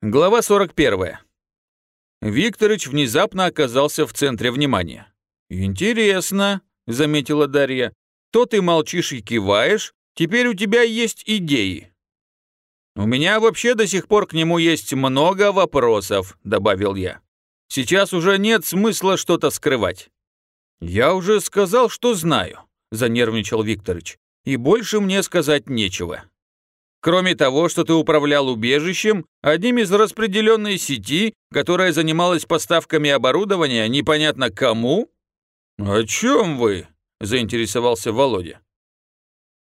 Глава 41. Викторыч внезапно оказался в центре внимания. «Интересно», — заметила Дарья, — «то ты молчишь и киваешь, теперь у тебя есть идеи». «У меня вообще до сих пор к нему есть много вопросов», — добавил я. «Сейчас уже нет смысла что-то скрывать». «Я уже сказал, что знаю», — занервничал Викторыч, «и больше мне сказать нечего». Кроме того, что ты управлял убежищем, одним из распределенной сети, которая занималась поставками оборудования непонятно кому? О чем вы? заинтересовался Володя.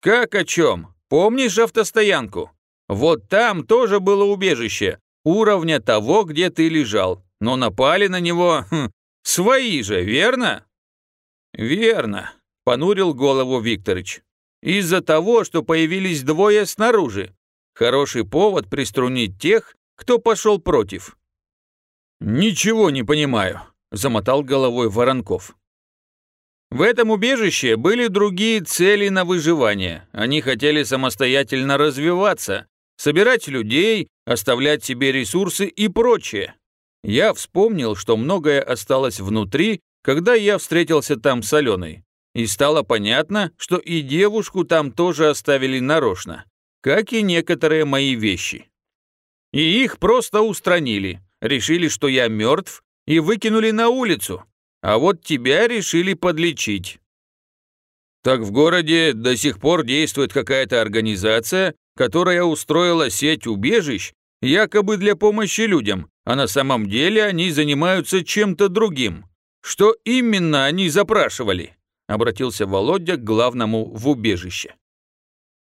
Как о чем? Помнишь автостоянку? Вот там тоже было убежище, уровня того, где ты лежал, но напали на него хм, свои же, верно? Верно, понурил голову Викторыч. Из-за того, что появились двое снаружи. Хороший повод приструнить тех, кто пошел против. «Ничего не понимаю», – замотал головой Воронков. В этом убежище были другие цели на выживание. Они хотели самостоятельно развиваться, собирать людей, оставлять себе ресурсы и прочее. Я вспомнил, что многое осталось внутри, когда я встретился там с Аленой. И стало понятно, что и девушку там тоже оставили нарочно, как и некоторые мои вещи. И их просто устранили, решили, что я мертв, и выкинули на улицу, а вот тебя решили подлечить. Так в городе до сих пор действует какая-то организация, которая устроила сеть убежищ, якобы для помощи людям, а на самом деле они занимаются чем-то другим. Что именно они запрашивали? обратился Володя к главному в убежище.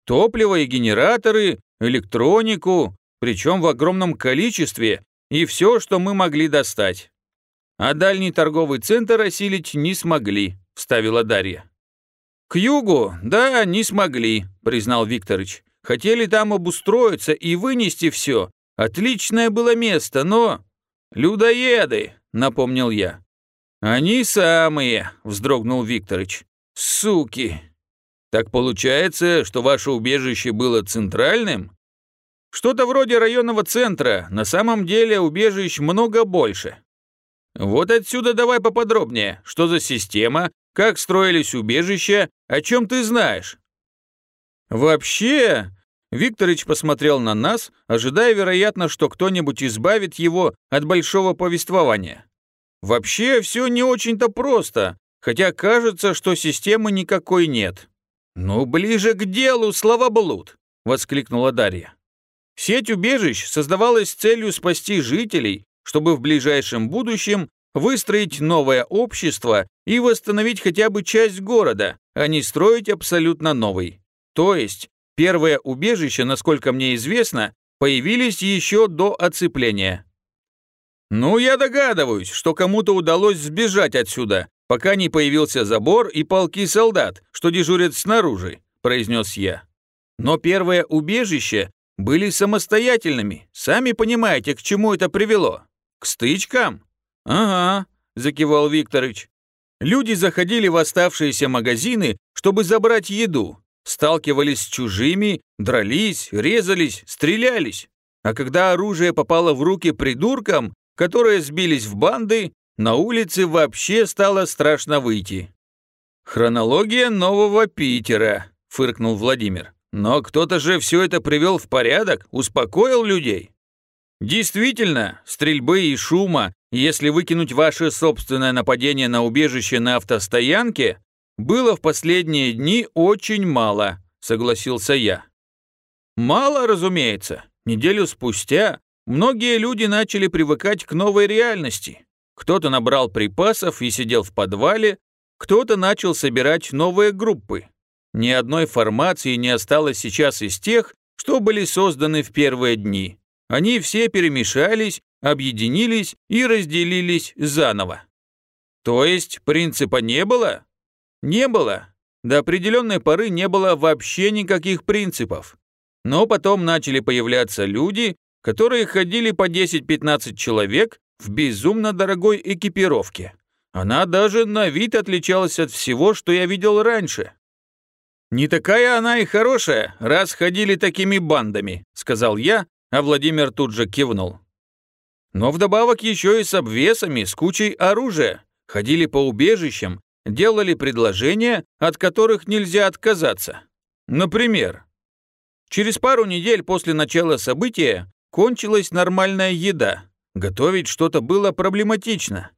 Топливо и генераторы, электронику, причем в огромном количестве, и все, что мы могли достать. А дальний торговый центр осилить не смогли, вставила Дарья. К югу, да, не смогли, признал Викторыч. Хотели там обустроиться и вынести все. Отличное было место, но... Людоеды, напомнил я. «Они самые», — вздрогнул Викторыч. «Суки! Так получается, что ваше убежище было центральным?» «Что-то вроде районного центра, на самом деле убежищ много больше». «Вот отсюда давай поподробнее, что за система, как строились убежища, о чем ты знаешь?» «Вообще...» Викторыч посмотрел на нас, ожидая, вероятно, что кто-нибудь избавит его от большого повествования. Вообще все не очень-то просто, хотя кажется, что системы никакой нет. «Ну, ближе к делу, словоблуд!» – воскликнула Дарья. Сеть убежищ создавалась с целью спасти жителей, чтобы в ближайшем будущем выстроить новое общество и восстановить хотя бы часть города, а не строить абсолютно новый. То есть, первые убежища, насколько мне известно, появились еще до оцепления. «Ну, я догадываюсь, что кому-то удалось сбежать отсюда, пока не появился забор и полки солдат, что дежурят снаружи», – произнес я. «Но первые убежища были самостоятельными. Сами понимаете, к чему это привело? К стычкам?» «Ага», – закивал Викторыч. Люди заходили в оставшиеся магазины, чтобы забрать еду, сталкивались с чужими, дрались, резались, стрелялись. А когда оружие попало в руки придуркам, которые сбились в банды, на улице вообще стало страшно выйти. «Хронология нового Питера», — фыркнул Владимир. «Но кто-то же все это привел в порядок, успокоил людей». «Действительно, стрельбы и шума, если выкинуть ваше собственное нападение на убежище на автостоянке, было в последние дни очень мало», — согласился я. «Мало, разумеется. Неделю спустя Многие люди начали привыкать к новой реальности. Кто-то набрал припасов и сидел в подвале, кто-то начал собирать новые группы. Ни одной формации не осталось сейчас из тех, что были созданы в первые дни. Они все перемешались, объединились и разделились заново. То есть принципа не было? Не было. До определенной поры не было вообще никаких принципов. Но потом начали появляться люди, которые ходили по 10-15 человек в безумно дорогой экипировке. Она даже на вид отличалась от всего, что я видел раньше. «Не такая она и хорошая, раз ходили такими бандами», — сказал я, а Владимир тут же кивнул. Но вдобавок еще и с обвесами, с кучей оружия. Ходили по убежищам, делали предложения, от которых нельзя отказаться. Например, через пару недель после начала события кончилась нормальная еда. Готовить что-то было проблематично.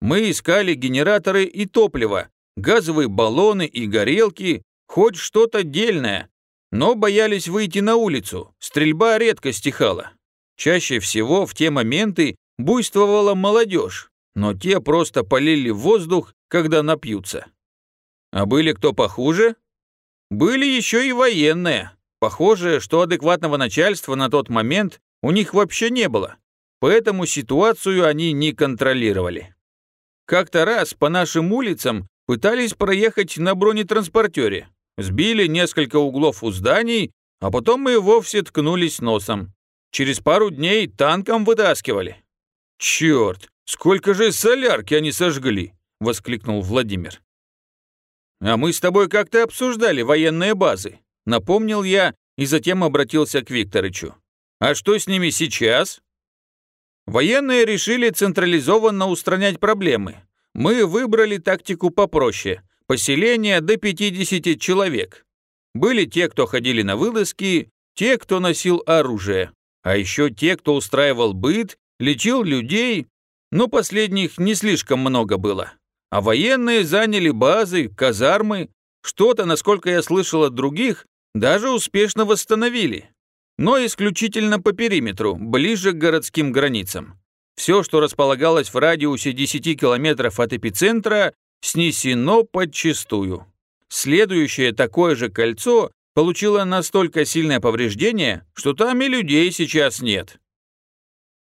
Мы искали генераторы и топливо, газовые баллоны и горелки, хоть что-то дельное, но боялись выйти на улицу, стрельба редко стихала. Чаще всего в те моменты буйствовала молодежь, но те просто полили воздух, когда напьются. А были кто похуже? Были еще и военные. Похоже, что адекватного начальства на тот момент у них вообще не было, поэтому ситуацию они не контролировали. Как-то раз по нашим улицам пытались проехать на бронетранспортере, сбили несколько углов у зданий, а потом мы вовсе ткнулись носом. Через пару дней танком вытаскивали. «Черт, сколько же солярки они сожгли!» — воскликнул Владимир. «А мы с тобой как-то обсуждали военные базы», — напомнил я и затем обратился к Викторычу. «А что с ними сейчас?» Военные решили централизованно устранять проблемы. Мы выбрали тактику попроще – поселение до 50 человек. Были те, кто ходили на вылазки, те, кто носил оружие, а еще те, кто устраивал быт, лечил людей, но последних не слишком много было. А военные заняли базы, казармы, что-то, насколько я слышал от других, даже успешно восстановили. Но исключительно по периметру, ближе к городским границам. Все, что располагалось в радиусе 10 километров от эпицентра, снесено подчистую. Следующее такое же кольцо получило настолько сильное повреждение, что там и людей сейчас нет.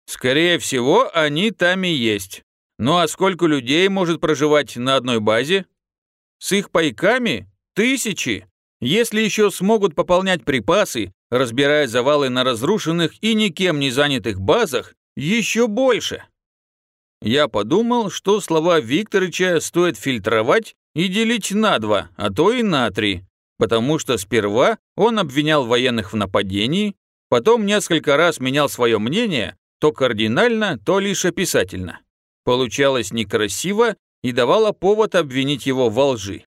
Скорее всего, они там и есть. Ну а сколько людей может проживать на одной базе? С их пайками тысячи. Если еще смогут пополнять припасы, разбирая завалы на разрушенных и никем не занятых базах, еще больше. Я подумал, что слова Викторыча стоит фильтровать и делить на два, а то и на три, потому что сперва он обвинял военных в нападении, потом несколько раз менял свое мнение, то кардинально, то лишь описательно. Получалось некрасиво и давало повод обвинить его во лжи.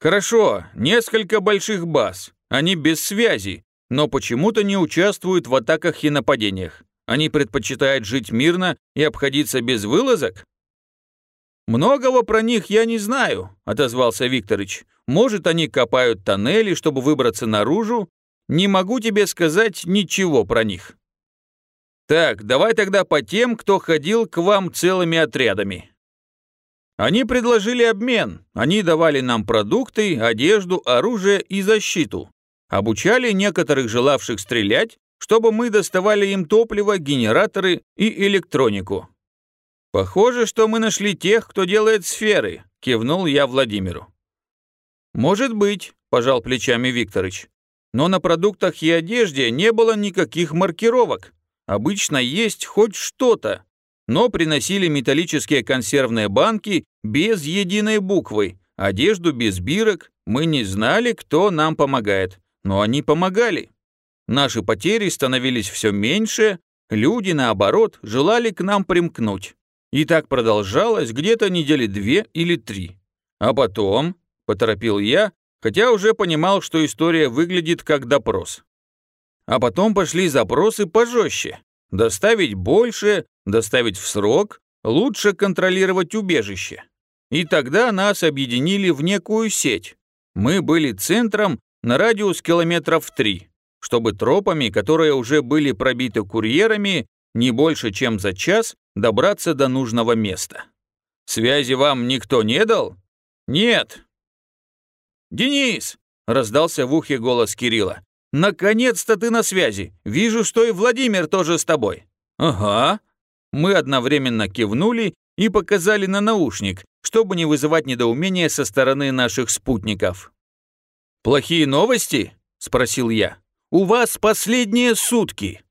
Хорошо, несколько больших баз, они без связи, но почему-то не участвуют в атаках и нападениях. Они предпочитают жить мирно и обходиться без вылазок? «Многого про них я не знаю», — отозвался Викторыч. «Может, они копают тоннели, чтобы выбраться наружу? Не могу тебе сказать ничего про них». Так, давай тогда по тем, кто ходил к вам целыми отрядами. Они предложили обмен. Они давали нам продукты, одежду, оружие и защиту. Обучали некоторых желавших стрелять, чтобы мы доставали им топливо, генераторы и электронику. Похоже, что мы нашли тех, кто делает сферы, кивнул я Владимиру. Может быть, пожал плечами Викторыч. Но на продуктах и одежде не было никаких маркировок. Обычно есть хоть что-то, но приносили металлические консервные банки без единой буквы, одежду без бирок. Мы не знали, кто нам помогает, но они помогали. Наши потери становились все меньше, люди, наоборот, желали к нам примкнуть. И так продолжалось где-то недели две или три. А потом, поторопил я, хотя уже понимал, что история выглядит как допрос. А потом пошли запросы пожестче. Доставить больше, доставить в срок, лучше контролировать убежище. И тогда нас объединили в некую сеть. Мы были центром на радиус километров три, чтобы тропами, которые уже были пробиты курьерами, не больше, чем за час добраться до нужного места. Связи вам никто не дал? Нет. «Денис!» — раздался в ухе голос Кирилла. «Наконец-то ты на связи! Вижу, что и Владимир тоже с тобой!» «Ага!» Мы одновременно кивнули и показали на наушник, чтобы не вызывать недоумения со стороны наших спутников. «Плохие новости?» – спросил я. «У вас последние сутки!»